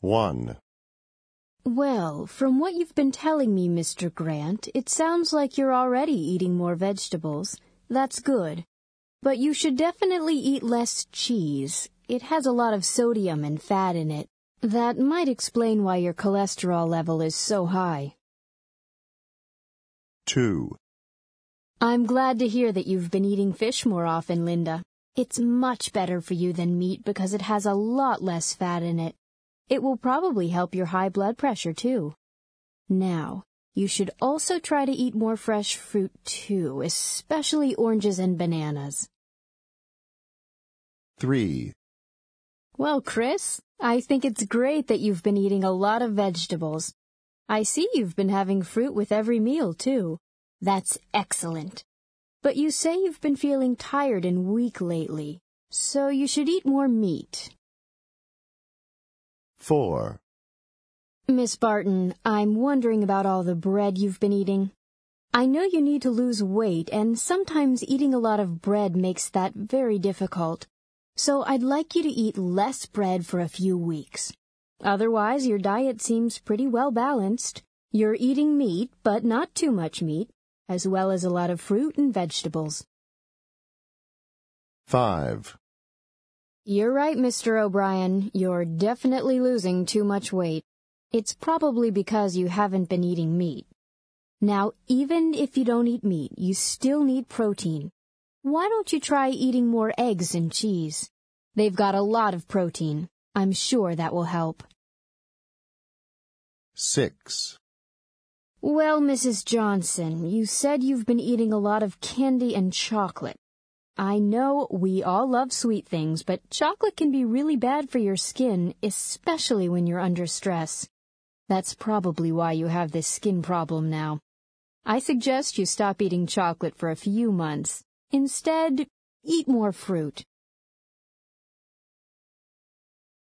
1. Well, from what you've been telling me, Mr. Grant, it sounds like you're already eating more vegetables. That's good. But you should definitely eat less cheese. It has a lot of sodium and fat in it. That might explain why your cholesterol level is so high. 2. I'm glad to hear that you've been eating fish more often, Linda. It's much better for you than meat because it has a lot less fat in it. It will probably help your high blood pressure too. Now, you should also try to eat more fresh fruit too, especially oranges and bananas. 3. Well, Chris, I think it's great that you've been eating a lot of vegetables. I see you've been having fruit with every meal too. That's excellent. But you say you've been feeling tired and weak lately, so you should eat more meat. 4. Miss Barton, I'm wondering about all the bread you've been eating. I know you need to lose weight, and sometimes eating a lot of bread makes that very difficult. So I'd like you to eat less bread for a few weeks. Otherwise, your diet seems pretty well balanced. You're eating meat, but not too much meat, as well as a lot of fruit and vegetables. 5. You're right, Mr. O'Brien. You're definitely losing too much weight. It's probably because you haven't been eating meat. Now, even if you don't eat meat, you still need protein. Why don't you try eating more eggs and cheese? They've got a lot of protein. I'm sure that will help. 6. Well, Mrs. Johnson, you said you've been eating a lot of candy and chocolate. I know we all love sweet things, but chocolate can be really bad for your skin, especially when you're under stress. That's probably why you have this skin problem now. I suggest you stop eating chocolate for a few months. Instead, eat more fruit.